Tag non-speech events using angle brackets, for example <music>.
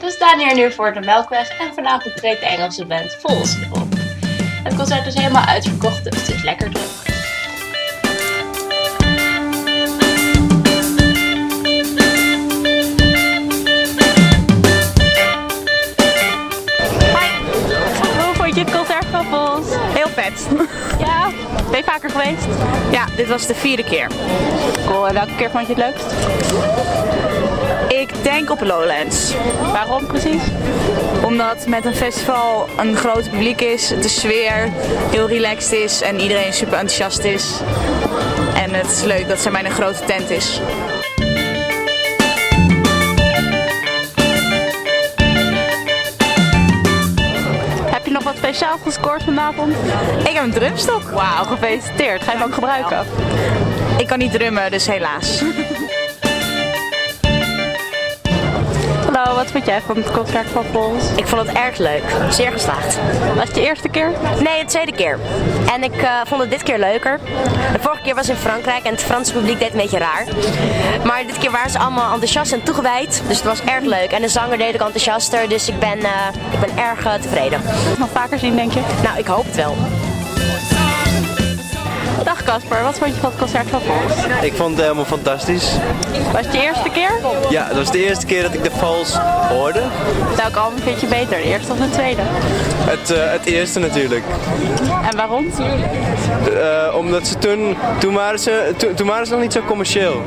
We staan hier nu voor de Melkweg en vanavond treedt de Engelse band Vols op. Het concert is helemaal uitverkocht, dus het is lekker druk. Hoe vond je het concert van Vols? Heel vet. <laughs> Ja, ben je vaker geweest? Ja, dit was de vierde keer. Cool, en welke keer vond je het leukst? Ik denk op Lowlands. Waarom precies? Omdat met een festival een groot publiek is, de sfeer heel relaxed is en iedereen super enthousiast is. En het is leuk dat ze bij een grote tent is. Heb je nog wat speciaal gescoord vanavond? Ik heb een drumstok. Wauw, gefeliciteerd. Ga je hem ook gebruiken? Ik kan niet drummen, dus helaas. <laughs> Hallo, wat vond jij van het concert van Vols? Ik vond het erg leuk. Zeer geslaagd. Was het je eerste keer? Nee, de tweede keer. En ik eh, vond het dit keer leuker. De vorige keer was in Frankrijk en het Franse publiek deed een beetje raar. Maar dit keer waren ze allemaal enthousiast en toegewijd. Dus het was erg leuk. En de zanger deed ook enthousiaster. Dus ik ben, eh, ik ben erg eh, tevreden. Nog vaker zien, denk je? Nou, ik hoop het wel. Dag Casper, wat vond je van het concert van Vols? Ik vond het helemaal fantastisch. Was het je eerste keer? Ja, dat was de eerste keer dat ik de Vals hoorde. Welk album vind je beter, de eerste of de tweede? Het, eh, het eerste natuurlijk. En waarom? Eh, omdat ze toen, toen waren ze, toen, toen waren ze nog niet zo commercieel.